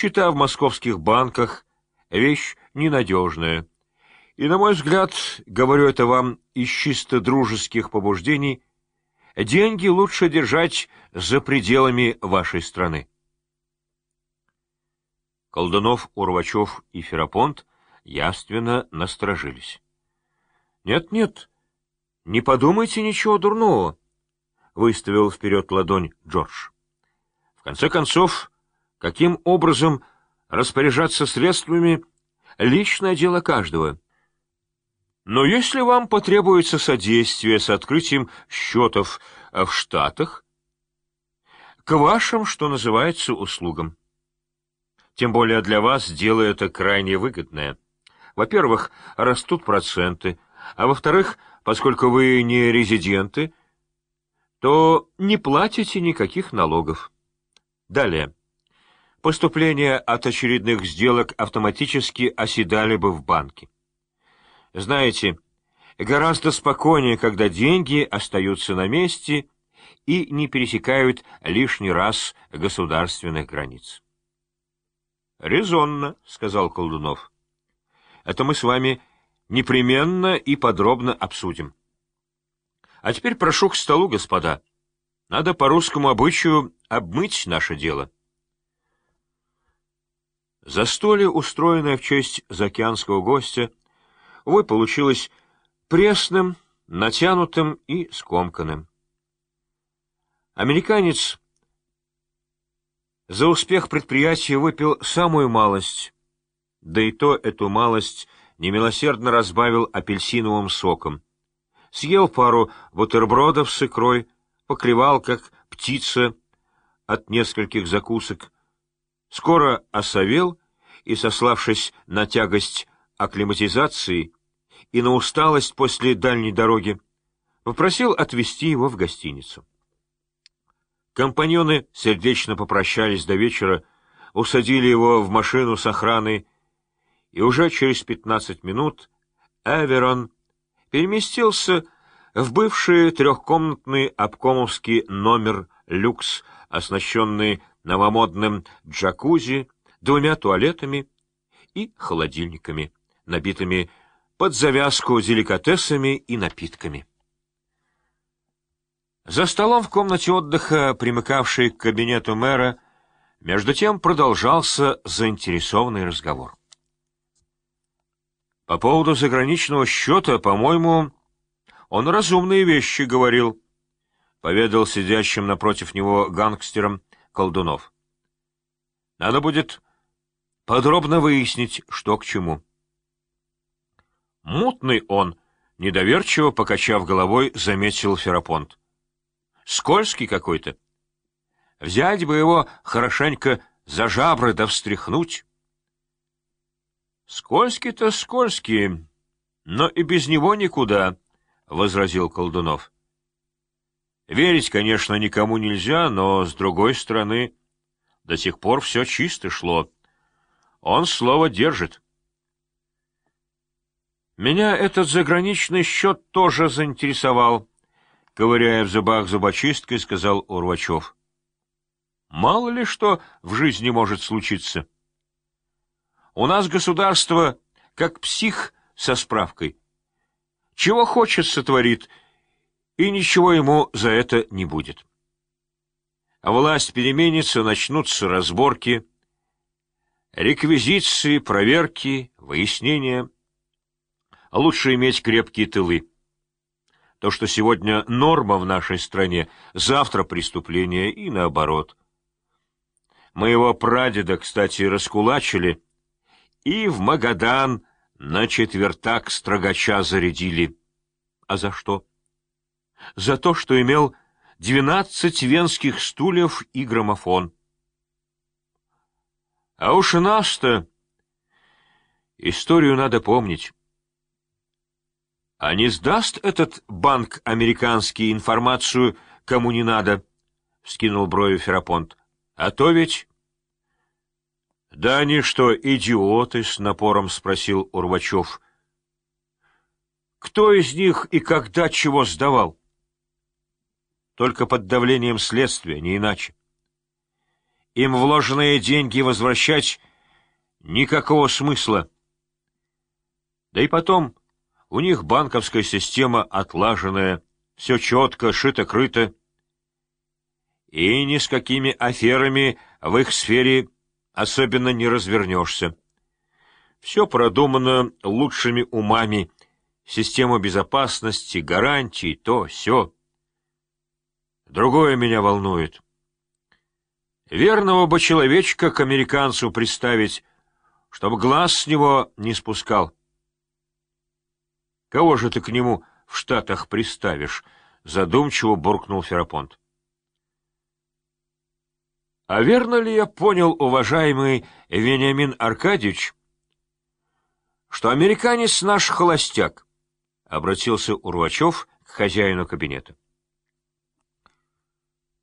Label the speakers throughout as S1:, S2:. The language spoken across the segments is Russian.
S1: Счета в московских банках — вещь ненадежная. И, на мой взгляд, говорю это вам из чисто дружеских побуждений, деньги лучше держать за пределами вашей страны. Колдунов, Урвачев и Ферапонт явственно насторожились. «Нет, — Нет-нет, не подумайте ничего дурного, — выставил вперед ладонь Джордж. — В конце концов, каким образом распоряжаться средствами — личное дело каждого. Но если вам потребуется содействие с открытием счетов в Штатах, к вашим, что называется, услугам. Тем более для вас дело это крайне выгодное. Во-первых, растут проценты, а во-вторых, поскольку вы не резиденты, то не платите никаких налогов. Далее. Поступления от очередных сделок автоматически оседали бы в банке. Знаете, гораздо спокойнее, когда деньги остаются на месте и не пересекают лишний раз государственных границ. «Резонно», — сказал Колдунов. «Это мы с вами непременно и подробно обсудим. А теперь прошу к столу, господа. Надо по русскому обычаю обмыть наше дело». Застолье, устроенное в честь заокеанского гостя, увы, получилось пресным, натянутым и скомканным. Американец за успех предприятия выпил самую малость, да и то эту малость немилосердно разбавил апельсиновым соком. Съел пару бутербродов с икрой, поклевал, как птица, от нескольких закусок. Скоро осовел и, сославшись на тягость акклиматизации и на усталость после дальней дороги, попросил отвезти его в гостиницу. Компаньоны сердечно попрощались до вечера, усадили его в машину с охраной, и уже через пятнадцать минут Эверон переместился в бывший трехкомнатный обкомовский номер «Люкс», оснащенный новомодным джакузи, двумя туалетами и холодильниками, набитыми под завязку деликатесами и напитками. За столом в комнате отдыха, примыкавшей к кабинету мэра, между тем продолжался заинтересованный разговор. По поводу заграничного счета, по-моему, он разумные вещи говорил, — поведал сидящим напротив него гангстером Колдунов. Надо будет подробно выяснить, что к чему. Мутный он, недоверчиво покачав головой, заметил Ферапонт. Скользкий какой-то. Взять бы его хорошенько за жабры да встряхнуть. Скользкий-то скользкий, но и без него никуда, — возразил Колдунов. Верить, конечно, никому нельзя, но, с другой стороны, до сих пор все чисто шло. Он слово держит. Меня этот заграничный счет тоже заинтересовал, ковыряя в зубах зубочисткой, сказал Урвачев. Мало ли что в жизни может случиться. У нас государство как псих со справкой. Чего хочет, сотворит, и ничего ему за это не будет. А власть переменится, начнутся разборки, реквизиции, проверки, выяснения. Лучше иметь крепкие тылы. То, что сегодня норма в нашей стране, завтра преступление и наоборот. Моего прадеда, кстати, раскулачили, и в Магадан на четвертак строгача зарядили. А за что? За то, что имел двенадцать венских стульев и граммофон. А уж и нас-то... Историю надо помнить. А не сдаст этот банк американский информацию, кому не надо? — скинул брови Ферапонт. — А то ведь... — Да они что, идиоты? — с напором спросил Урвачев. — Кто из них и когда чего сдавал? Только под давлением следствия, не иначе. им вложенные деньги возвращать никакого смысла. Да и потом, у них банковская система отлаженная, все четко, шито-крыто, и ни с какими аферами в их сфере особенно не развернешься. Все продумано лучшими умами, система безопасности, гарантий, то, все. Другое меня волнует. Верного бы человечка к американцу представить, чтобы глаз с него не спускал. Кого же ты к нему в Штатах приставишь? Задумчиво буркнул Ферапонт. А верно ли я понял, уважаемый Вениамин Аркадьевич, что американец наш холостяк? Обратился Урвачев к хозяину кабинета.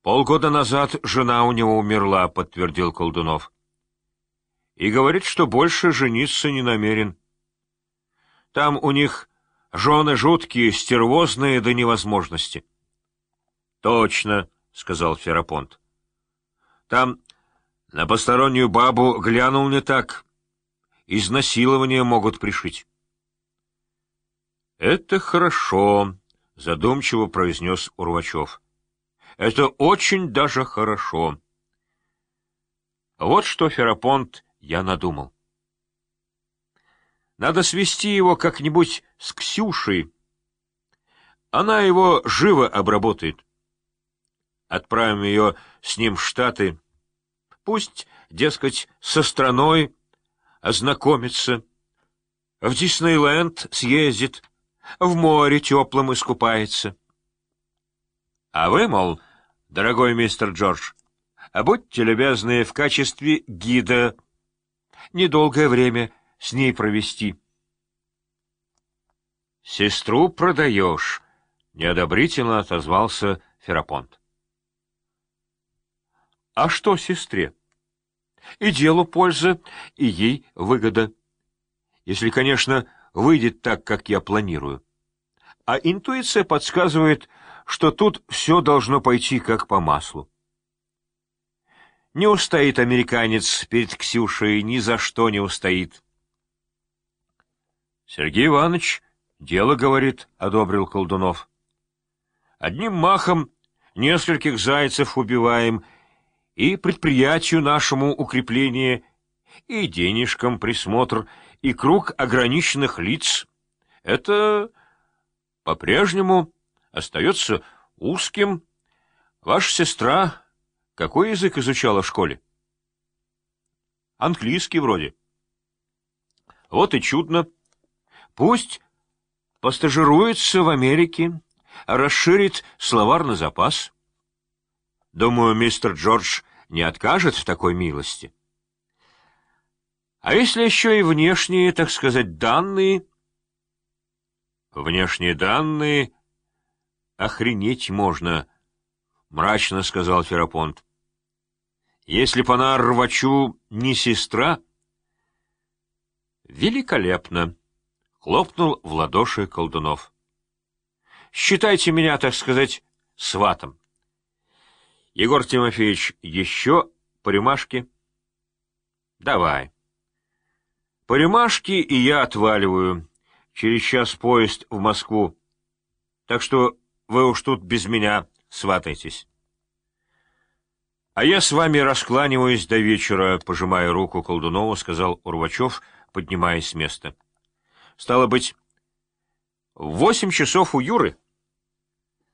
S1: Полгода назад жена у него умерла, подтвердил Колдунов. И говорит, что больше жениться не намерен. Там у них жены жуткие, стервозные до невозможности. — Точно, — сказал Ферапонт. — Там на постороннюю бабу глянул не так. Изнасилование могут пришить. — Это хорошо, — задумчиво произнес Урвачев. — это очень даже хорошо. Вот что, Ферапонт, я надумал. Надо свести его как-нибудь с Ксюшей. Она его живо обработает. Отправим ее с ним в Штаты. Пусть, дескать, со страной ознакомится. В Диснейленд съездит, в море теплым искупается. А вы, мол, дорогой мистер Джордж, будьте любезны в качестве гида недолгое время с ней провести. «Сестру продаешь», — неодобрительно отозвался Ферапонт. «А что сестре? И делу польза, и ей выгода. Если, конечно, выйдет так, как я планирую. А интуиция подсказывает, что тут все должно пойти как по маслу. Не устоит американец перед Ксюшей, ни за что не устоит. Сергей Иванович, дело, говорит, — одобрил Колдунов. Одним махом нескольких зайцев убиваем, и предприятию нашему укрепление, и денежкам присмотр, и круг ограниченных лиц. Это по-прежнему остается узким. Ваша сестра какой язык изучала в школе? Английский вроде. Вот и чудно. Пусть постажируется в Америке, расширит словарный запас. Думаю, мистер Джордж не откажет в такой милости. А если еще и внешние, так сказать, данные? Внешние данные охренеть можно, — мрачно сказал Ферапонт. Если б она рвачу не сестра... Великолепно! — хлопнул в ладоши Колдунов. Считайте меня, так сказать, сватом. Егор Тимофеевич, еще по рюмашке? Давай. По рюмашке и я отваливаю. Через час поезд в Москву. Так что вы уж тут без меня сватайтесь. — А я с вами раскланиваюсь до вечера, — пожимая руку Колдунову, сказал Урвачев, поднимаясь с места. — Стало быть, восемь часов у Юры?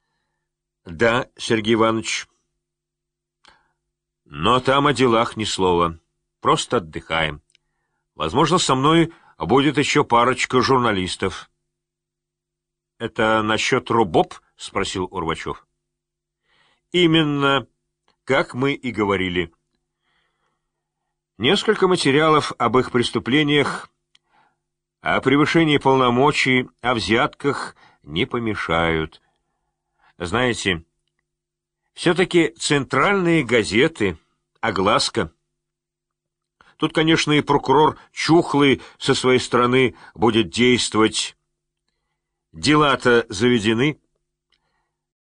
S1: — Да, Сергей Иванович. — Но там о делах ни слова. Просто отдыхаем. Возможно, со мной будет еще парочка журналистов. — Это насчет рубоб? —— спросил Урвачев. — Именно, как мы и говорили. Несколько материалов об их преступлениях, о превышении полномочий, о взятках не помешают. Знаете, все-таки центральные газеты, огласка. Тут, конечно, и прокурор Чухлый со своей стороны будет действовать. Дела-то заведены.